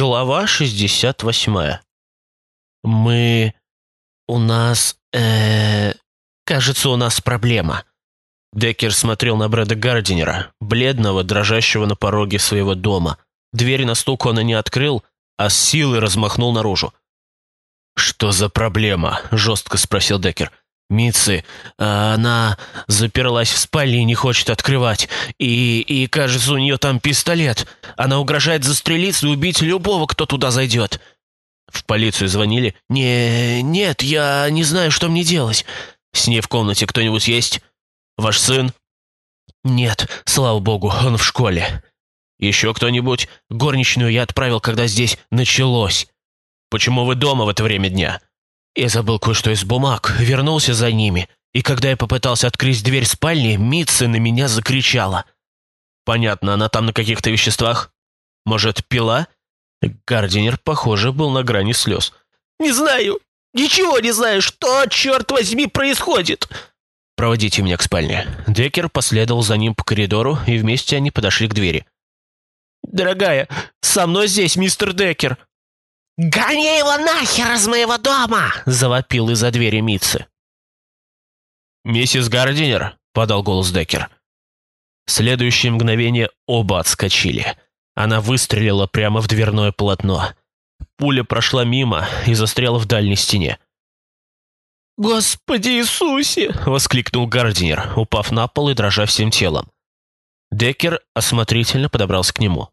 Глава 68. Мы... У нас... э Кажется, у нас проблема. Деккер смотрел на Брэда Гардинера, бледного, дрожащего на пороге своего дома. Дверь на стук он и не открыл, а с силой размахнул наружу. «Что за проблема?» – жестко спросил Деккер. Митцы, а она заперлась в спальне и не хочет открывать. И, и, кажется, у нее там пистолет. Она угрожает застрелиться и убить любого, кто туда зайдет. В полицию звонили? Не, нет, я не знаю, что мне делать. С ней в комнате кто-нибудь есть? Ваш сын? Нет, слава богу, он в школе. Еще кто-нибудь? Горничную я отправил, когда здесь началось. Почему вы дома в это время дня? Я забыл кое-что из бумаг, вернулся за ними, и когда я попытался открыть дверь спальни, Митца на меня закричала. Понятно, она там на каких-то веществах? Может, пила? Гардинер, похоже, был на грани слез. «Не знаю! Ничего не знаю! Что, черт возьми, происходит?» «Проводите меня к спальне». Деккер последовал за ним по коридору, и вместе они подошли к двери. «Дорогая, со мной здесь мистер Деккер», «Гони его нахер из моего дома!» — завопил из-за двери Митцы. «Миссис Гардинер», — подал голос Деккер. В следующее мгновение оба отскочили. Она выстрелила прямо в дверное полотно. Пуля прошла мимо и застряла в дальней стене. «Господи Иисусе!» — воскликнул Гардинер, упав на пол и дрожа всем телом. Деккер осмотрительно подобрался к нему.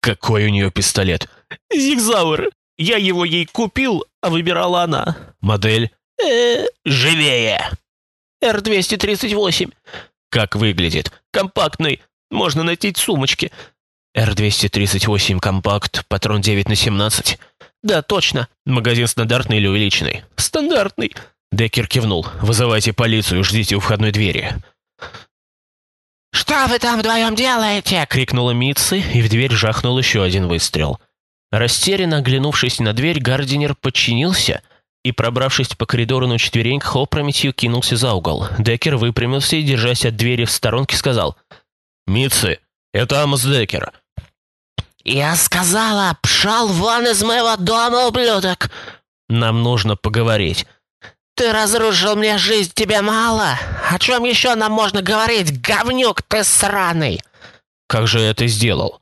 «Какой у нее пистолет?» «Зигзауэр. Я его ей купил, а выбирала она». «Модель?» э живее!» «Р-238». «Как выглядит?» «Компактный. Можно найти в сумочке». «Р-238 компакт, патрон 9 на 17». «Да, точно». «Магазин стандартный или увеличенный?» «Стандартный». Деккер кивнул. «Вызывайте полицию, ждите у входной двери». «Что вы там вдвоем делаете?» — крикнула Митцы, и в дверь жахнул еще один выстрел. Растерянно оглянувшись на дверь, Гардинер подчинился и, пробравшись по коридору на четвереньках, опрометью кинулся за угол. Деккер выпрямился и, держась от двери в сторонке, сказал «Митцы, это Амос Деккер». «Я сказала, пшал вон из моего дома, ублюдок!» «Нам нужно поговорить». «Ты разрушил мне жизнь, тебе мало? О чем еще нам можно говорить, говнюк ты сраный?» «Как же я это сделал?»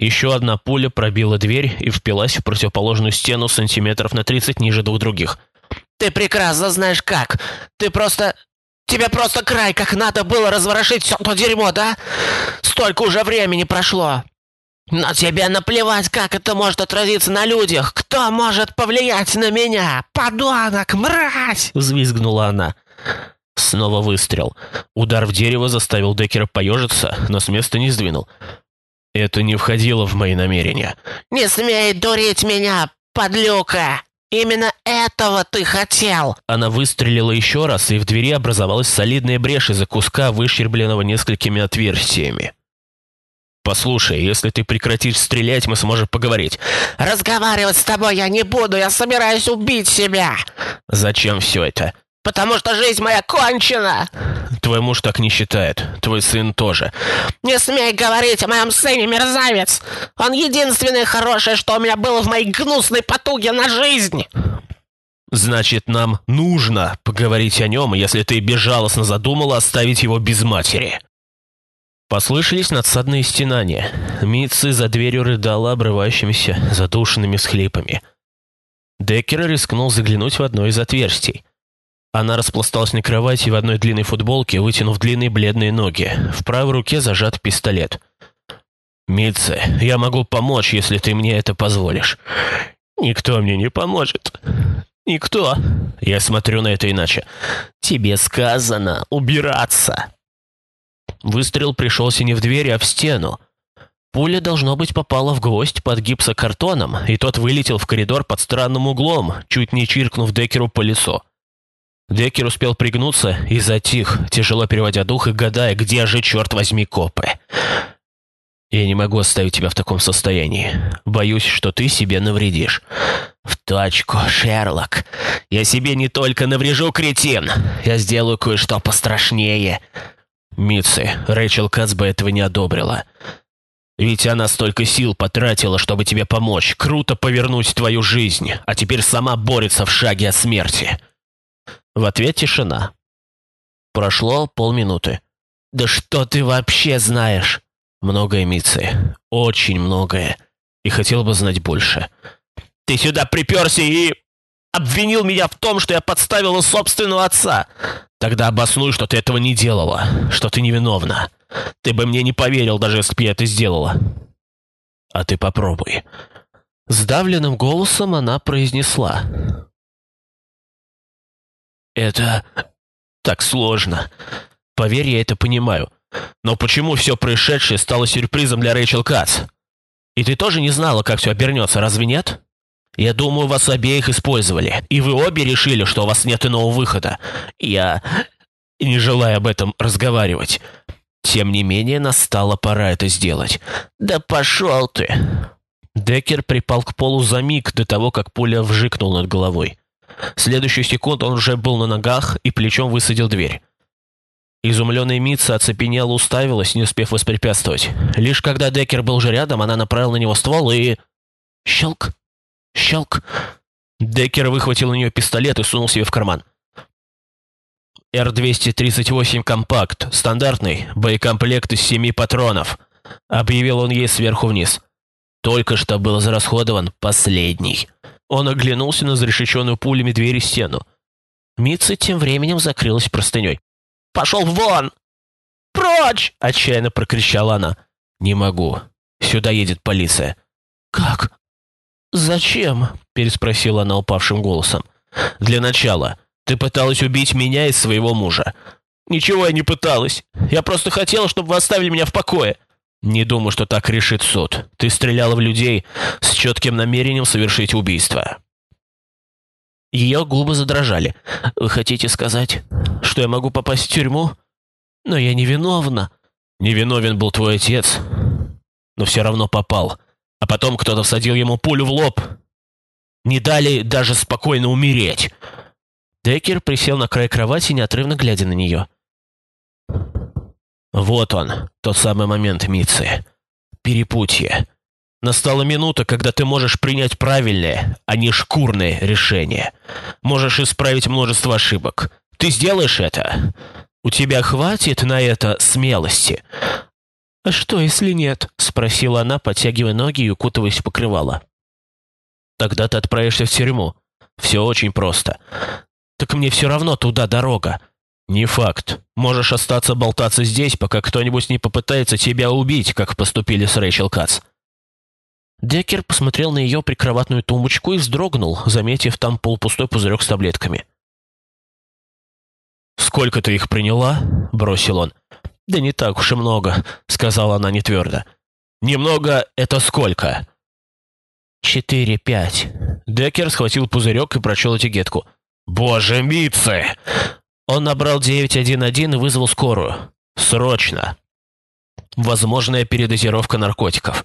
Еще одна пуля пробила дверь и впилась в противоположную стену сантиметров на тридцать ниже двух других. «Ты прекрасно знаешь как. Ты просто... Тебе просто край, как надо было разворошить все то дерьмо, да? Столько уже времени прошло. Но тебе наплевать, как это может отразиться на людях. Кто может повлиять на меня? Подонок, мразь!» Взвизгнула она. Снова выстрел. Удар в дерево заставил Деккера поежиться, но с места не сдвинул. Это не входило в мои намерения. «Не смей дурить меня, подлюка! Именно этого ты хотел!» Она выстрелила еще раз, и в двери образовалась солидная брешь из-за куска, выщербленного несколькими отверстиями. «Послушай, если ты прекратишь стрелять, мы сможем поговорить». «Разговаривать с тобой я не буду, я собираюсь убить себя!» «Зачем все это?» «Потому что жизнь моя кончена!» «Твой муж так не считает. Твой сын тоже». «Не смей говорить о моем сыне, мерзавец! Он единственное хорошее, что у меня было в моей гнусной потуге на жизнь!» «Значит, нам нужно поговорить о нем, если ты безжалостно задумала оставить его без матери». Послышались надсадные стенания. Митцы за дверью рыдала обрывающимися, задушенными схлипами. Деккер рискнул заглянуть в одно из отверстий. Она распласталась на кровати в одной длинной футболке, вытянув длинные бледные ноги. В правой руке зажат пистолет. «Митце, я могу помочь, если ты мне это позволишь». «Никто мне не поможет. Никто». Я смотрю на это иначе. «Тебе сказано убираться». Выстрел пришелся не в дверь, а в стену. Пуля, должно быть, попала в гвоздь под гипсокартоном, и тот вылетел в коридор под странным углом, чуть не чиркнув Деккеру по лицу. Деккер успел пригнуться и затих, тяжело переводя дух и гадая, где же, черт возьми, копы. «Я не могу оставить тебя в таком состоянии. Боюсь, что ты себе навредишь». «В точку, Шерлок. Я себе не только наврежу, кретин. Я сделаю кое-что пострашнее». Митцы, Рэйчел Кац этого не одобрила. Ведь она столько сил потратила, чтобы тебе помочь, круто повернуть твою жизнь, а теперь сама борется в шаге от смерти». В ответ тишина. Прошло полминуты. «Да что ты вообще знаешь?» «Многое, Митцы. Очень многое. И хотел бы знать больше». «Ты сюда приперся и...» «Обвинил меня в том, что я подставила собственного отца!» «Тогда обоснуй, что ты этого не делала, что ты невиновна. Ты бы мне не поверил, даже если бы я это сделала». «А ты попробуй». Сдавленным голосом она произнесла. «Это так сложно. Поверь, я это понимаю. Но почему все происшедшее стало сюрпризом для Рэйчел Кац? И ты тоже не знала, как все обернется, разве нет? Я думаю, вас обеих использовали, и вы обе решили, что у вас нет иного выхода. Я не желаю об этом разговаривать. Тем не менее, настала пора это сделать. Да пошел ты!» Деккер припал к полу за миг до того, как пуля вжикнул над головой. Следующую секунду он уже был на ногах и плечом высадил дверь. Изумленная Митца оцепенела уставилась, не успев воспрепятствовать. Лишь когда Деккер был уже рядом, она направила на него ствол и... Щелк! Щелк! Деккер выхватил у нее пистолет и сунул себе в карман. «Р-238 компакт, стандартный, боекомплект из семи патронов», — объявил он ей сверху вниз. «Только что был израсходован последний». Он оглянулся на зарешеченную пулями дверь и стену. Митца тем временем закрылась простыней. «Пошел вон! Прочь!» — отчаянно прокричала она. «Не могу. Сюда едет полиция». «Как? Зачем?» — переспросила она упавшим голосом. «Для начала. Ты пыталась убить меня и своего мужа». «Ничего я не пыталась. Я просто хотела, чтобы вы оставили меня в покое». «Не думаю, что так решит суд. Ты стреляла в людей с четким намерением совершить убийство». Ее губы задрожали. «Вы хотите сказать, что я могу попасть в тюрьму? Но я невиновна». «Невиновен был твой отец, но все равно попал. А потом кто-то всадил ему пулю в лоб. Не дали даже спокойно умереть». Деккер присел на край кровати, неотрывно глядя на нее. «Вот он, тот самый момент, Митцы. Перепутье. Настала минута, когда ты можешь принять правильное, а не шкурное решение. Можешь исправить множество ошибок. Ты сделаешь это? У тебя хватит на это смелости?» «А что, если нет?» — спросила она, подтягивая ноги и укутываясь в покрывало. «Тогда ты отправишься в тюрьму. Все очень просто. Так мне все равно туда дорога. «Не факт. Можешь остаться болтаться здесь, пока кто-нибудь не попытается тебя убить, как поступили с Рэйчел Кац. Деккер посмотрел на ее прикроватную тумбочку и вздрогнул, заметив там полупустой пузырек с таблетками. «Сколько ты их приняла?» — бросил он. «Да не так уж и много», — сказала она нетвердо. «Немного — это сколько?» «Четыре, пять». Деккер схватил пузырек и прочел этикетку. «Боже, Митце!» Он набрал 911 и вызвал скорую. Срочно. Возможная передозировка наркотиков.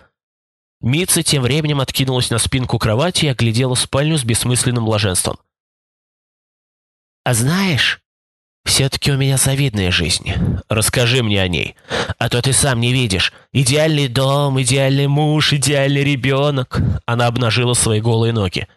Митца тем временем откинулась на спинку кровати и оглядела спальню с бессмысленным блаженством. «А знаешь, все-таки у меня завидная жизнь. Расскажи мне о ней. А то ты сам не видишь. Идеальный дом, идеальный муж, идеальный ребенок». Она обнажила свои голые ноги.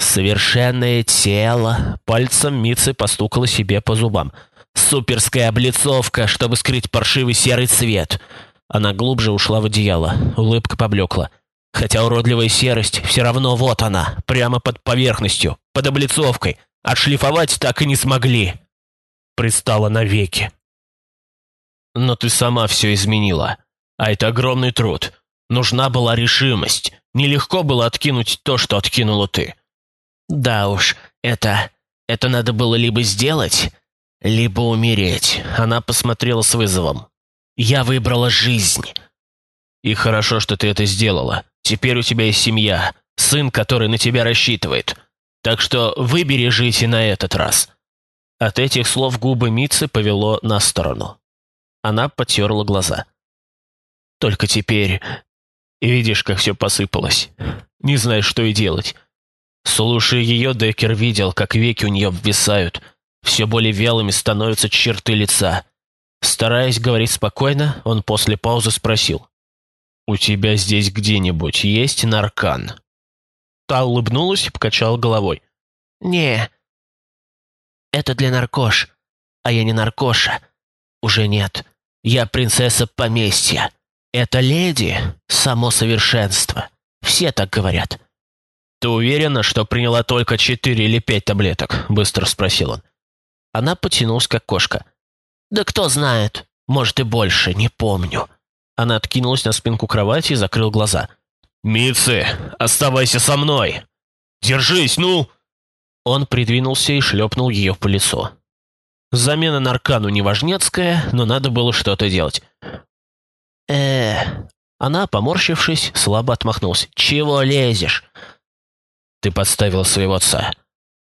Совершенное тело. Пальцем Митцы постукала себе по зубам. Суперская облицовка, чтобы скрыть паршивый серый цвет. Она глубже ушла в одеяло. Улыбка поблекла. Хотя уродливая серость, все равно вот она, прямо под поверхностью, под облицовкой. Отшлифовать так и не смогли. Пристала навеки. Но ты сама все изменила. А это огромный труд. Нужна была решимость. Нелегко было откинуть то, что откинула ты. Да уж, это... это надо было либо сделать, либо умереть. Она посмотрела с вызовом. Я выбрала жизнь. И хорошо, что ты это сделала. Теперь у тебя есть семья, сын, который на тебя рассчитывает. Так что выбери жить и на этот раз». От этих слов губы Мицы повело на сторону. Она потерла глаза. «Только теперь... Видишь, как все посыпалось. Не знаешь, что и делать». Слушая ее, Деккер видел, как веки у нее обвисают. Все более вялыми становятся черты лица. Стараясь говорить спокойно, он после паузы спросил. «У тебя здесь где-нибудь есть наркан?» Та улыбнулась и покачала головой. «Не, это для наркош, а я не наркоша. Уже нет. Я принцесса поместья. Это леди — само совершенство. Все так говорят». «Ты уверена, что приняла только четыре или пять таблеток?» — быстро спросил он. Она потянулась, как кошка. «Да кто знает. Может, и больше, не помню». Она откинулась на спинку кровати и закрыл глаза. «Митцы, оставайся со мной! Держись, ну!» Он придвинулся и шлепнул ее по лицу. Замена Наркану неважнецкая, но надо было что-то делать. э Она, поморщившись, слабо отмахнулась. «Чего лезешь?» «Ты подставил своего отца.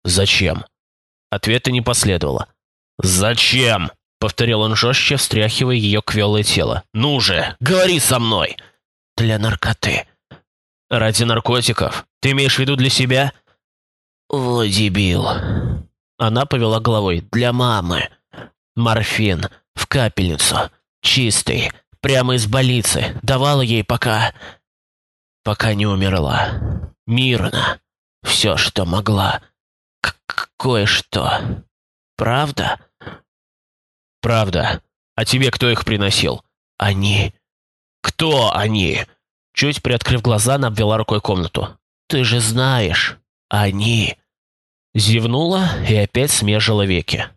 Зачем?» Ответа не последовало. «Зачем?» — повторил он жестче, встряхивая ее квелое тело. «Ну же, говори со мной!» «Для наркоты». «Ради наркотиков? Ты имеешь в виду для себя?» «О, дебил!» Она повела головой. «Для мамы. Морфин. В капельницу. Чистый. Прямо из больницы. Давала ей пока... Пока не умерла. Мирно. Все, что могла. Кое-что. Правда?» «Правда. А тебе кто их приносил?» «Они». «Кто они?» Чуть приоткрыв глаза, она обвела рукой комнату. «Ты же знаешь. Они...» Зевнула и опять смежила веки.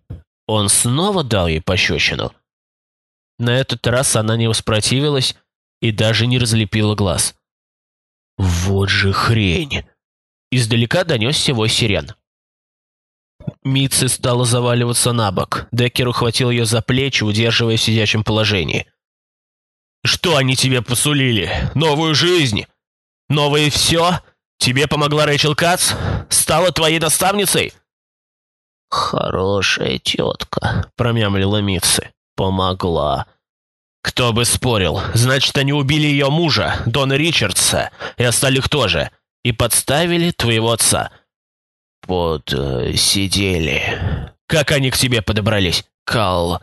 Он снова дал ей пощечину. На этот раз она не воспротивилась и даже не разлепила глаз. «Вот же хрень!» Издалека донесся вой сирен. Митси стала заваливаться на бок. Деккер ухватил ее за плечи, удерживая в сидячем положении. «Что они тебе посулили? Новую жизнь? Новое все? Тебе помогла Рэйчел Кац? Стала твоей наставницей?» «Хорошая тетка», — промямлила Митси. «Помогла». «Кто бы спорил. Значит, они убили ее мужа, Дона Ричардса, и остальных тоже, и подставили твоего отца». «Под... Э, сидели». «Как они к тебе подобрались?» «Кал...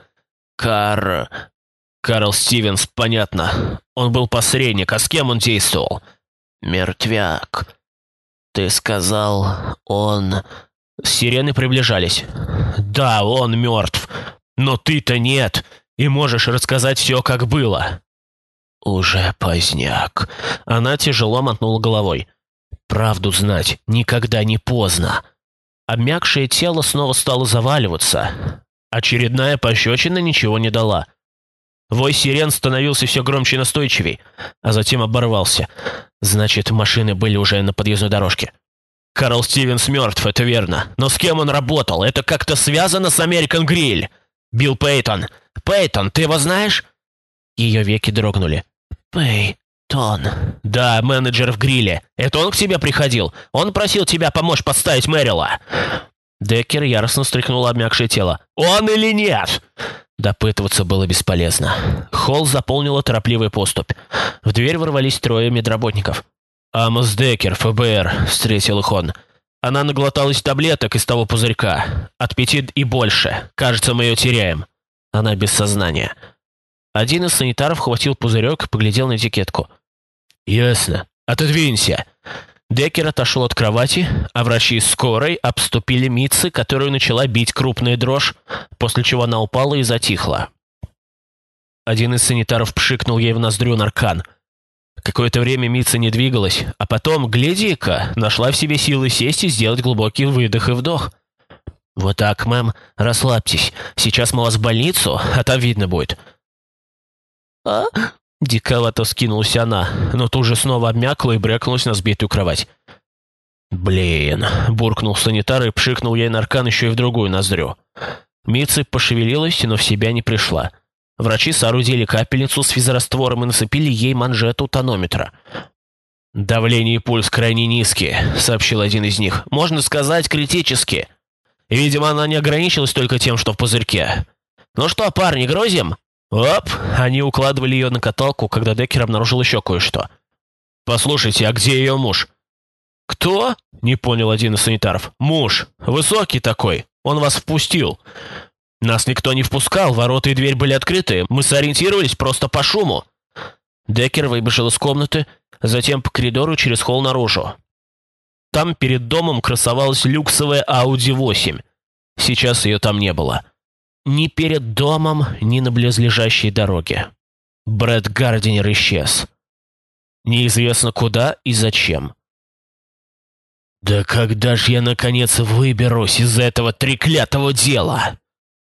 Кар...» «Карл Стивенс, понятно. Он был посредник, а с кем он действовал?» «Мертвяк. Ты сказал, он...» Сирены приближались. «Да, он мертв. Но ты-то нет, и можешь рассказать все, как было». «Уже поздняк». Она тяжело мотнула головой. «Правду знать никогда не поздно». Обмякшее тело снова стало заваливаться. Очередная пощечина ничего не дала. Вой сирен становился все громче и настойчивей, а затем оборвался. Значит, машины были уже на подъездной дорожке. Карл Стивенс мертв, это верно. Но с кем он работал? Это как-то связано с American Grill. Билл Пейтон. Пейтон, ты его знаешь? Ее веки дрогнули. Пейтон. Да, менеджер в гриле. Это он к тебе приходил? Он просил тебя помочь подставить Мэрила. Деккер яростно стряхнул обмякшее тело. «Он или нет?» Допытываться было бесполезно. Холл заполнила торопливая поступь. В дверь ворвались трое медработников. «Амос Деккер, ФБР», — встретил их он. «Она наглоталась таблеток из того пузырька. От пяти и больше. Кажется, мы ее теряем. Она без сознания». Один из санитаров хватил пузырек и поглядел на этикетку. «Ясно. Отодвинься». Деккер отошел от кровати, а врачи скорой обступили Митцы, которую начала бить крупная дрожь, после чего она упала и затихла. Один из санитаров пшикнул ей в ноздрю наркан. Какое-то время Митца не двигалась, а потом, гляди-ка, нашла в себе силы сесть и сделать глубокий выдох и вдох. «Вот так, мэм, расслабьтесь. Сейчас мы вас в больницу, а там видно будет». «А?» Диковато скинулась она, но тут же снова обмякла и брякнулась на сбитую кровать. «Блин!» — буркнул санитар и пшикнул ей наркан еще и в другую ноздрю. Митцы пошевелилась, но в себя не пришла. Врачи соорудили капельницу с физраствором и насыпили ей манжету тонометра. «Давление и пульс крайне низкие», — сообщил один из них. «Можно сказать, критически. Видимо, она не ограничилась только тем, что в пузырьке. Ну что, парни, грозим?» Оп! Они укладывали ее на каталку, когда Деккер обнаружил еще кое-что. «Послушайте, а где ее муж?» «Кто?» — не понял один из санитаров. «Муж. Высокий такой. Он вас впустил. Нас никто не впускал, ворота и дверь были открыты. Мы сориентировались просто по шуму». Деккер выбежал из комнаты, затем по коридору через холл наружу. Там перед домом красовалась люксовая Audi 8. Сейчас ее там не было. Ни перед домом, ни на близлежащей дороге. Брэд Гардинер исчез. Неизвестно куда и зачем. «Да когда ж я, наконец, выберусь из этого треклятого дела?»